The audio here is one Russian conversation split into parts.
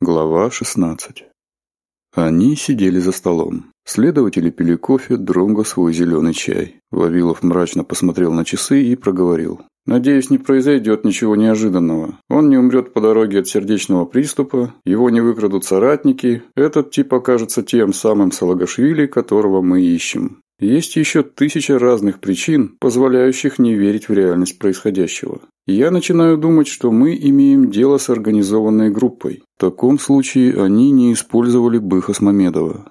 Глава 16. Они сидели за столом. Следователи пили кофе, Дронго свой зеленый чай. Вавилов мрачно посмотрел на часы и проговорил. «Надеюсь, не произойдет ничего неожиданного. Он не умрет по дороге от сердечного приступа, его не выкрадут соратники, этот тип окажется тем самым Салагашвили, которого мы ищем. Есть еще тысяча разных причин, позволяющих не верить в реальность происходящего. Я начинаю думать, что мы имеем дело с организованной группой. В таком случае они не использовали быха с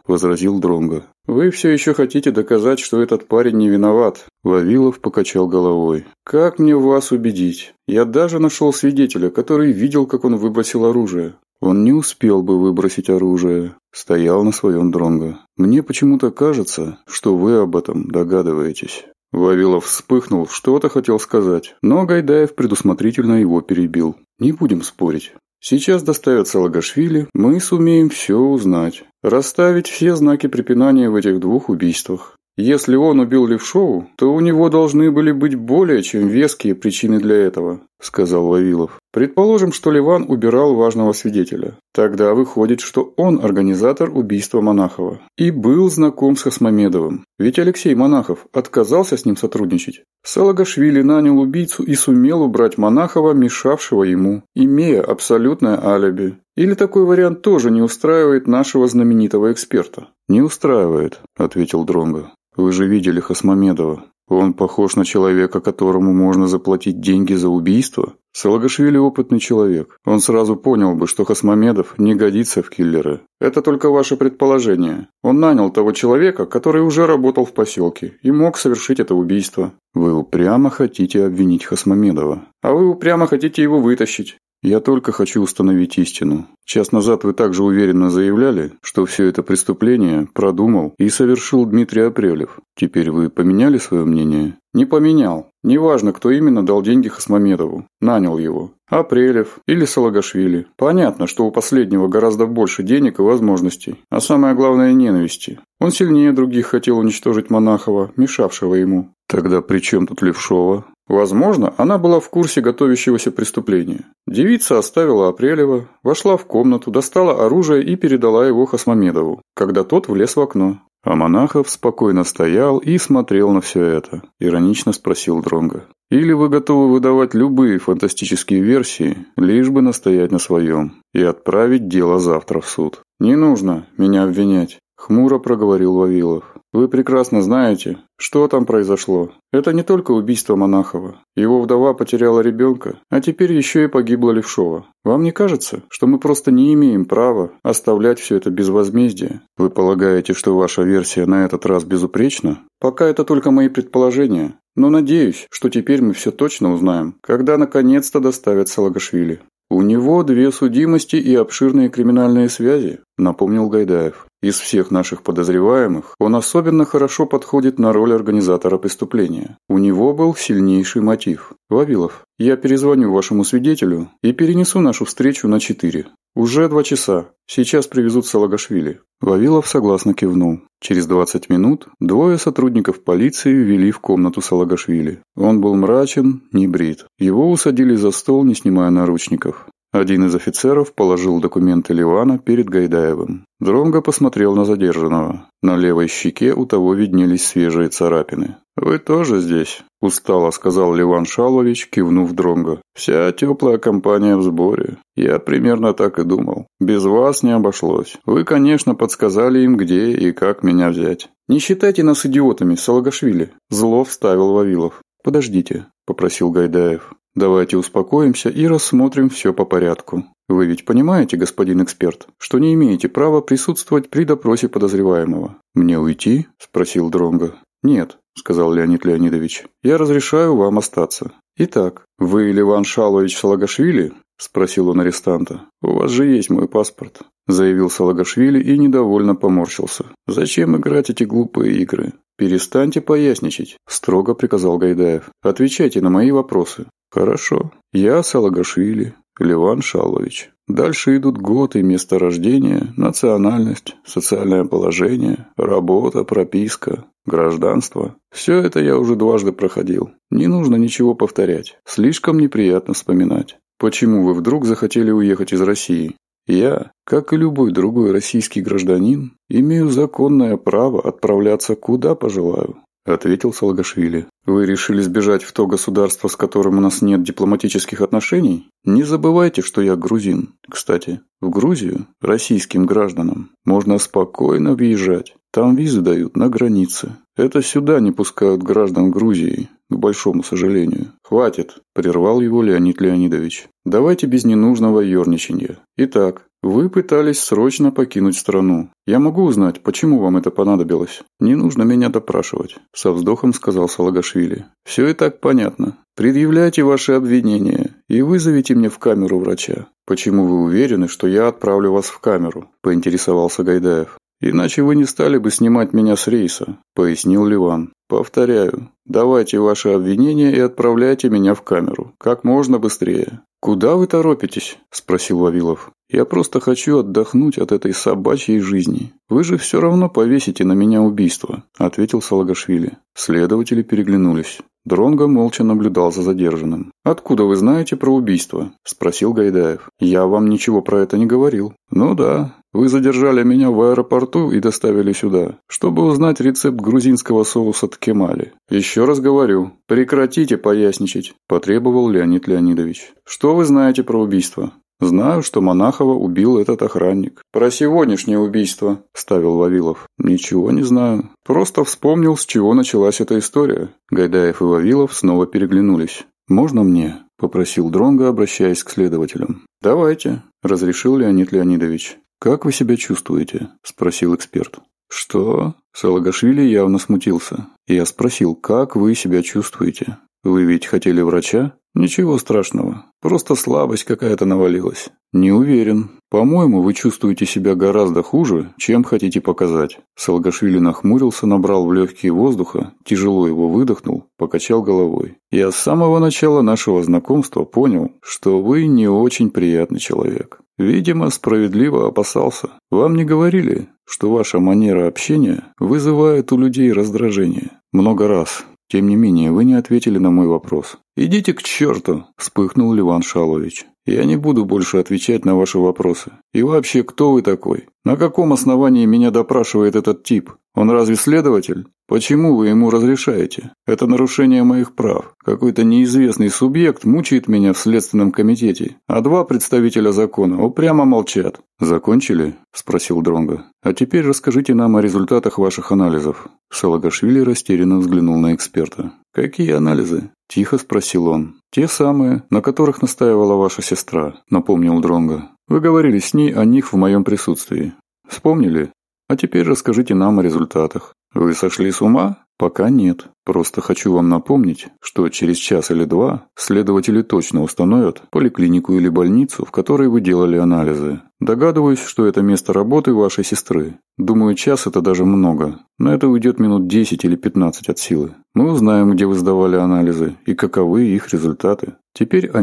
возразил Дронга. Вы все еще хотите доказать, что этот парень не виноват, Вавилов покачал головой. Как мне вас убедить? Я даже нашел свидетеля, который видел, как он выбросил оружие. Он не успел бы выбросить оружие, стоял на своем Дронго. Мне почему-то кажется, что вы об этом догадываетесь. Вавилов вспыхнул, что-то хотел сказать, но Гайдаев предусмотрительно его перебил. «Не будем спорить. Сейчас доставится Логашвили, мы сумеем все узнать, расставить все знаки препинания в этих двух убийствах. Если он убил Левшову, то у него должны были быть более чем веские причины для этого», – сказал Вавилов. «Предположим, что Леван убирал важного свидетеля. Тогда выходит, что он организатор убийства Монахова и был знаком с Хасмамедовым. Ведь Алексей Монахов отказался с ним сотрудничать. Салагашвили нанял убийцу и сумел убрать Монахова, мешавшего ему, имея абсолютное алиби. Или такой вариант тоже не устраивает нашего знаменитого эксперта?» «Не устраивает», – ответил Дронго. Вы же видели Хасмамедова. Он похож на человека, которому можно заплатить деньги за убийство? Салагашвили опытный человек. Он сразу понял бы, что Хасмамедов не годится в киллеры. Это только ваше предположение. Он нанял того человека, который уже работал в поселке и мог совершить это убийство. Вы упрямо хотите обвинить Хасмамедова. А вы упрямо хотите его вытащить. Я только хочу установить истину. Час назад вы также уверенно заявляли, что все это преступление продумал и совершил Дмитрий Апрелев. Теперь вы поменяли свое мнение? Не поменял. Неважно, кто именно дал деньги Хасмамедову. Нанял его. Апрелев или Салагашвили. Понятно, что у последнего гораздо больше денег и возможностей. А самое главное – ненависти. Он сильнее других хотел уничтожить Монахова, мешавшего ему. Тогда при чем тут Левшова? Возможно, она была в курсе готовящегося преступления. Девица оставила Апрелева, вошла в комнату, достала оружие и передала его Хасмамедову, когда тот влез в окно. А Монахов спокойно стоял и смотрел на все это. Иронично спросил Дронга: «Или вы готовы выдавать любые фантастические версии, лишь бы настоять на своем, и отправить дело завтра в суд?» «Не нужно меня обвинять», – хмуро проговорил Вавилов. Вы прекрасно знаете, что там произошло. Это не только убийство Монахова. Его вдова потеряла ребенка, а теперь еще и погибла Левшова. Вам не кажется, что мы просто не имеем права оставлять все это без возмездия? Вы полагаете, что ваша версия на этот раз безупречна? Пока это только мои предположения. Но надеюсь, что теперь мы все точно узнаем, когда наконец-то доставят Салагашвили. «У него две судимости и обширные криминальные связи», – напомнил Гайдаев. Из всех наших подозреваемых он особенно хорошо подходит на роль организатора преступления. У него был сильнейший мотив. Вавилов, я перезвоню вашему свидетелю и перенесу нашу встречу на 4. Уже два часа. Сейчас привезут Салагашвили. Вавилов согласно кивнул. Через 20 минут двое сотрудников полиции ввели в комнату Салагашвили. Он был мрачен, не брит. Его усадили за стол, не снимая наручников. Один из офицеров положил документы Ливана перед Гайдаевым. Дронго посмотрел на задержанного. На левой щеке у того виднелись свежие царапины. «Вы тоже здесь?» – устало сказал Ливан Шалович, кивнув Дронго. «Вся теплая компания в сборе. Я примерно так и думал. Без вас не обошлось. Вы, конечно, подсказали им, где и как меня взять». «Не считайте нас идиотами, Салагашвили», – зло вставил Вавилов подождите попросил гайдаев. Давайте успокоимся и рассмотрим все по порядку. Вы ведь понимаете господин эксперт что не имеете права присутствовать при допросе подозреваемого. Мне уйти? Спросил дронга нет сказал леонид леонидович. Я разрешаю вам остаться. Итак вы ливан шалович салагашвили спросил он арестанта. «У вас же есть мой паспорт», – заявил Салагашвили и недовольно поморщился. «Зачем играть эти глупые игры? Перестаньте поясничать», – строго приказал Гайдаев. «Отвечайте на мои вопросы». «Хорошо. Я Салагашвили, Леван Шалович. Дальше идут год и место рождения, национальность, социальное положение, работа, прописка, гражданство. Все это я уже дважды проходил. Не нужно ничего повторять. Слишком неприятно вспоминать. Почему вы вдруг захотели уехать из России? Я, как и любой другой российский гражданин, имею законное право отправляться куда пожелаю. — ответил Салагашвили. «Вы решили сбежать в то государство, с которым у нас нет дипломатических отношений? Не забывайте, что я грузин. Кстати, в Грузию российским гражданам можно спокойно въезжать. Там визы дают на границе. Это сюда не пускают граждан Грузии, к большому сожалению. Хватит, прервал его Леонид Леонидович. Давайте без ненужного ерничания. Итак, вы пытались срочно покинуть страну. Я могу узнать, почему вам это понадобилось? Не нужно меня допрашивать, со вздохом сказал Салагашвили. Все и так понятно. Предъявляйте ваши обвинения и вызовите мне в камеру врача. Почему вы уверены, что я отправлю вас в камеру? поинтересовался Гайдаев. «Иначе вы не стали бы снимать меня с рейса», — пояснил Ливан. «Повторяю, давайте ваши обвинения и отправляйте меня в камеру. Как можно быстрее». «Куда вы торопитесь?» – спросил Вавилов. «Я просто хочу отдохнуть от этой собачьей жизни. Вы же все равно повесите на меня убийство», – ответил Салагашвили. Следователи переглянулись. Дронго молча наблюдал за задержанным. «Откуда вы знаете про убийство?» – спросил Гайдаев. «Я вам ничего про это не говорил». «Ну да, вы задержали меня в аэропорту и доставили сюда, чтобы узнать рецепт грузинского соуса ткемали. Еще раз говорю, прекратите поясничать, потребовал Леонид Леонидович. Что вы знаете про убийство? Знаю, что Монахова убил этот охранник. Про сегодняшнее убийство, ставил Вавилов. Ничего не знаю. Просто вспомнил, с чего началась эта история. Гайдаев и Вавилов снова переглянулись. Можно мне? попросил Дронга, обращаясь к следователям. Давайте, разрешил Леонид Леонидович. «Как вы себя чувствуете?» – спросил эксперт. «Что?» Салагашвили явно смутился. Я спросил, «Как вы себя чувствуете? Вы ведь хотели врача?» «Ничего страшного. Просто слабость какая-то навалилась». «Не уверен. По-моему, вы чувствуете себя гораздо хуже, чем хотите показать». Салгашвили нахмурился, набрал в легкие воздуха, тяжело его выдохнул, покачал головой. «Я с самого начала нашего знакомства понял, что вы не очень приятный человек». Видимо, справедливо опасался. Вам не говорили, что ваша манера общения вызывает у людей раздражение? Много раз. Тем не менее, вы не ответили на мой вопрос. «Идите к черту!» – вспыхнул Ливан Шалович. Я не буду больше отвечать на ваши вопросы. И вообще, кто вы такой? На каком основании меня допрашивает этот тип? Он разве следователь? Почему вы ему разрешаете? Это нарушение моих прав. Какой-то неизвестный субъект мучает меня в следственном комитете, а два представителя закона упрямо молчат. Закончили? спросил Дронга. А теперь расскажите нам о результатах ваших анализов. Салагашвили растерянно взглянул на эксперта. Какие анализы? — тихо спросил он. «Те самые, на которых настаивала ваша сестра», — напомнил Дронго. «Вы говорили с ней о них в моем присутствии. Вспомнили? А теперь расскажите нам о результатах. Вы сошли с ума? Пока нет. Просто хочу вам напомнить, что через час или два следователи точно установят поликлинику или больницу, в которой вы делали анализы. Догадываюсь, что это место работы вашей сестры. Думаю, час это даже много. но это уйдет минут 10 или 15 от силы. Мы узнаем, где вы сдавали анализы и каковы их результаты. Теперь о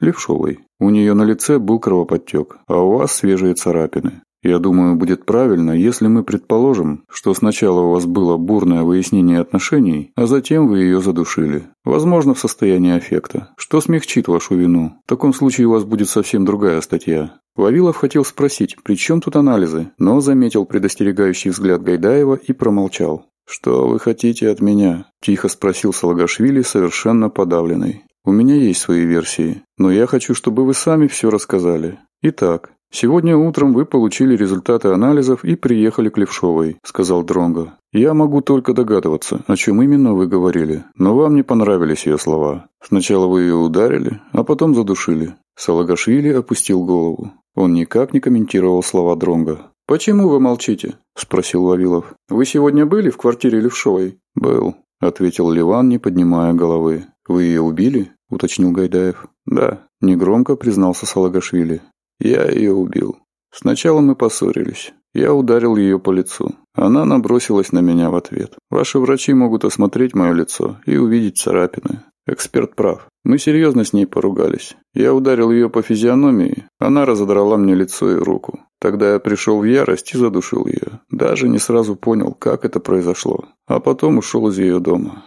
Левшовой. У нее на лице был кровоподтек, а у вас свежие царапины. Я думаю, будет правильно, если мы предположим, что сначала у вас было бурное выяснение отношений, а затем вы ее задушили. Возможно, в состоянии аффекта, что смягчит вашу вину. В таком случае у вас будет совсем другая статья. Вавилов хотел спросить, при чем тут анализы, но заметил предостерегающий взгляд Гайдаева и промолчал. «Что вы хотите от меня?» – тихо спросил Салагашвили, совершенно подавленный. «У меня есть свои версии, но я хочу, чтобы вы сами все рассказали. Итак, Сегодня утром вы получили результаты анализов и приехали к Левшовой, сказал Дронго. Я могу только догадываться, о чем именно вы говорили, но вам не понравились ее слова. Сначала вы ее ударили, а потом задушили. Салагашвили опустил голову. Он никак не комментировал слова Дронга. «Почему вы молчите?» – спросил Вавилов. «Вы сегодня были в квартире Левшовой?» «Был», – ответил Ливан, не поднимая головы. «Вы ее убили?» – уточнил Гайдаев. «Да», – негромко признался Салагашвили. Я ее убил. Сначала мы поссорились. Я ударил ее по лицу. Она набросилась на меня в ответ. Ваши врачи могут осмотреть мое лицо и увидеть царапины. Эксперт прав. Мы серьезно с ней поругались. Я ударил ее по физиономии. Она разодрала мне лицо и руку. Тогда я пришел в ярость и задушил ее. Даже не сразу понял, как это произошло. А потом ушел из ее дома.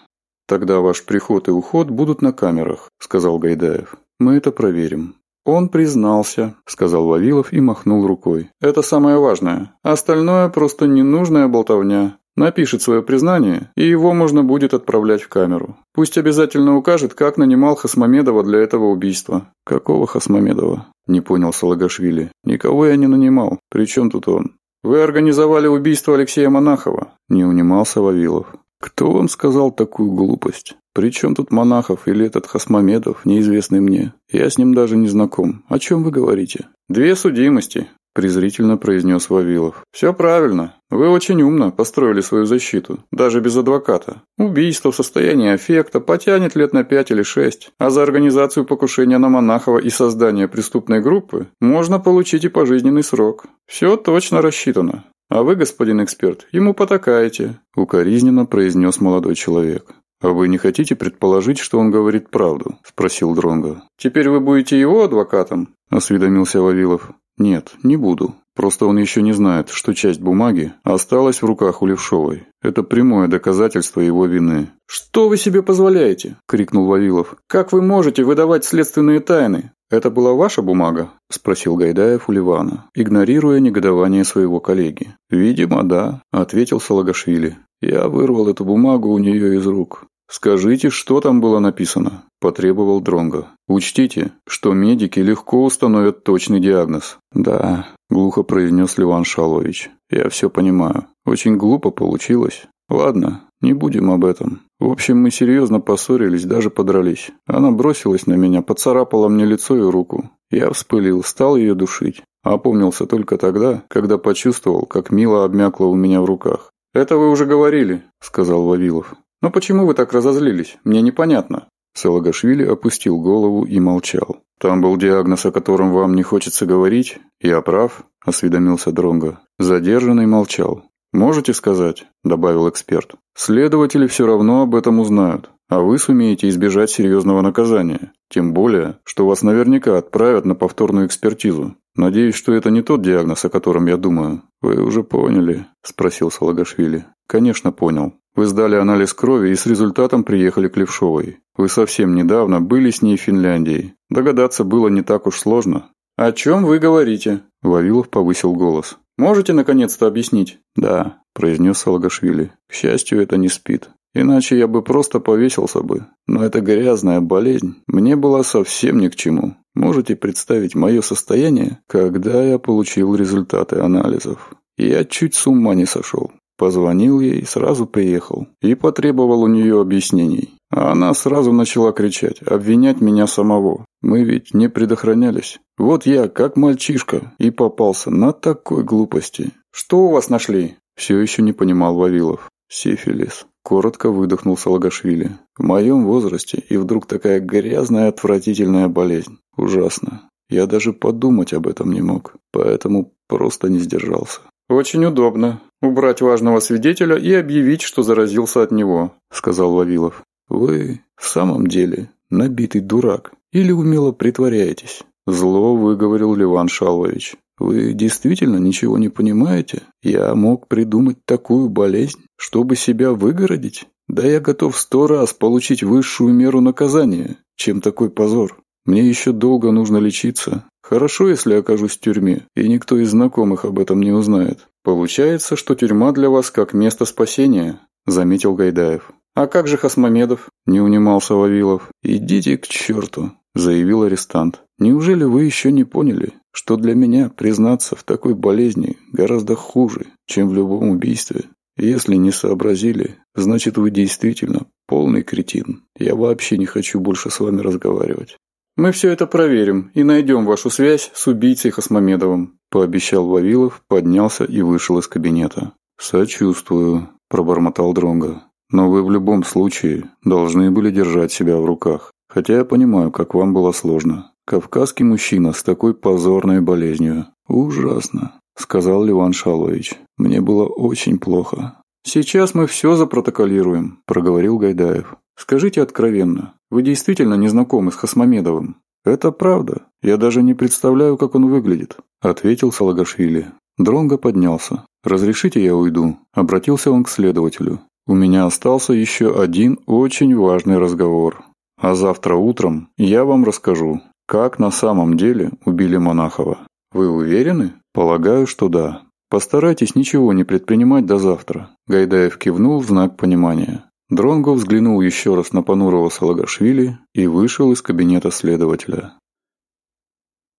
«Тогда ваш приход и уход будут на камерах», — сказал Гайдаев. «Мы это проверим. Он признался, — сказал Вавилов и махнул рукой. Это самое важное. Остальное просто ненужная болтовня. Напишет свое признание, и его можно будет отправлять в камеру. Пусть обязательно укажет, как нанимал Хасмамедова для этого убийства. Какого Хасмамедова? Не понял Салагашвили. Никого я не нанимал. Причем тут он? Вы организовали убийство Алексея Монахова. Не унимался Вавилов. Кто вам сказал такую глупость? Причем тут Монахов или этот Хасмамедов, неизвестный мне? Я с ним даже не знаком. О чем вы говорите? Две судимости, презрительно произнес Вавилов. «Все правильно. Вы очень умно построили свою защиту, даже без адвоката. Убийство в состоянии аффекта потянет лет на пять или шесть, а за организацию покушения на Монахова и создание преступной группы можно получить и пожизненный срок. Все точно рассчитано. «А вы, господин эксперт, ему потакаете», — укоризненно произнес молодой человек. «А вы не хотите предположить, что он говорит правду?» – спросил Дронго. «Теперь вы будете его адвокатом?» – осведомился Вавилов. «Нет, не буду», Просто он еще не знает, что часть бумаги осталась в руках у Левшовой. Это прямое доказательство его вины. «Что вы себе позволяете?» – крикнул Вавилов. «Как вы можете выдавать следственные тайны? «Это была ваша бумага?» – спросил Гайдаев у Ливана, игнорируя негодование своего коллеги. «Видимо, да», – ответил Салагашвили. «Я вырвал эту бумагу у нее из рук». «Скажите, что там было написано?» – потребовал Дронго. «Учтите, что медики легко установят точный диагноз». «Да, глухо произнес Леван Шалович. «Я все понимаю. Очень глупо получилось. Ладно, не будем об этом. В общем, мы серьезно поссорились, даже подрались. Она бросилась на меня, поцарапала мне лицо и руку. Я вспылил, стал ее душить. Опомнился только тогда, когда почувствовал, как мило обмякла у меня в руках. «Это вы уже говорили», — сказал Вавилов. «Но почему вы так разозлились? Мне непонятно. Салагашвили опустил голову и молчал. «Там был диагноз, о котором вам не хочется говорить? Я прав?» – осведомился Дронго. Задержанный молчал. «Можете сказать?» – добавил эксперт. «Следователи все равно об этом узнают а вы сумеете избежать серьезного наказания. Тем более, что вас наверняка отправят на повторную экспертизу. Надеюсь, что это не тот диагноз, о котором я думаю. Вы уже поняли, спросил Салагашвили. Конечно, понял. Вы сдали анализ крови и с результатом приехали к Левшовой. Вы совсем недавно были с ней в Финляндии. Догадаться было не так уж сложно. О чем вы говорите? Вавилов повысил голос. Можете наконец-то объяснить? Да, произнес Салагашвили. К счастью, это не спит. Иначе я бы просто повесился бы. Но эта грязная болезнь мне была совсем ни к чему. Можете представить мое состояние, когда я получил результаты анализов. Я чуть с ума не сошел. Позвонил ей и сразу приехал. И потребовал у нее объяснений. А она сразу начала кричать, обвинять меня самого. Мы ведь не предохранялись. Вот я, как мальчишка, и попался на такой глупости. «Что у вас нашли?» Все еще не понимал Вавилов. Сифилис. Коротко выдохнул Салагашвили. «В моем возрасте и вдруг такая грязная отвратительная болезнь. Ужасно. Я даже подумать об этом не мог, поэтому просто не сдержался». «Очень удобно. Убрать важного свидетеля и объявить, что заразился от него», — сказал Вавилов. «Вы в самом деле набитый дурак или умело притворяетесь?» Зло выговорил Леван Шалович. Вы действительно ничего не понимаете? Я мог придумать такую болезнь, чтобы себя выгородить? Да я готов сто раз получить высшую меру наказания, чем такой позор. Мне еще долго нужно лечиться. Хорошо, если окажусь в тюрьме, и никто из знакомых об этом не узнает. Получается, что тюрьма для вас как место спасения, заметил Гайдаев. А как же Хасмамедов? Не унимался Вавилов. Идите к черту, заявил арестант. Неужели вы еще не поняли? что для меня, признаться в такой болезни гораздо хуже, чем в любом убийстве. Если не сообразили, значит вы действительно полный кретин. Я вообще не хочу больше с вами разговаривать. Мы все это проверим и найдем вашу связь с убийцей Хасмамедовым, пообещал Вавилов, поднялся и вышел из кабинета. Сочувствую, пробормотал Дронга. Но вы в любом случае должны были держать себя в руках. Хотя я понимаю, как вам было сложно. «Кавказский мужчина с такой позорной болезнью. Ужасно», — сказал Леван Шалович. «Мне было очень плохо». «Сейчас мы все запротоколируем», — проговорил Гайдаев. «Скажите откровенно, вы действительно не знакомы с Хасмамедовым?» «Это правда. Я даже не представляю, как он выглядит», — ответил Салагашвили. Дронго поднялся. «Разрешите я уйду?» – обратился он к следователю. «У меня остался еще один очень важный разговор. А завтра утром я вам расскажу, как на самом деле убили Монахова? Вы уверены? Полагаю, что да. Постарайтесь ничего не предпринимать до завтра. Гайдаев кивнул в знак понимания. Дронго взглянул еще раз на Панурова Салагашвили и вышел из кабинета следователя.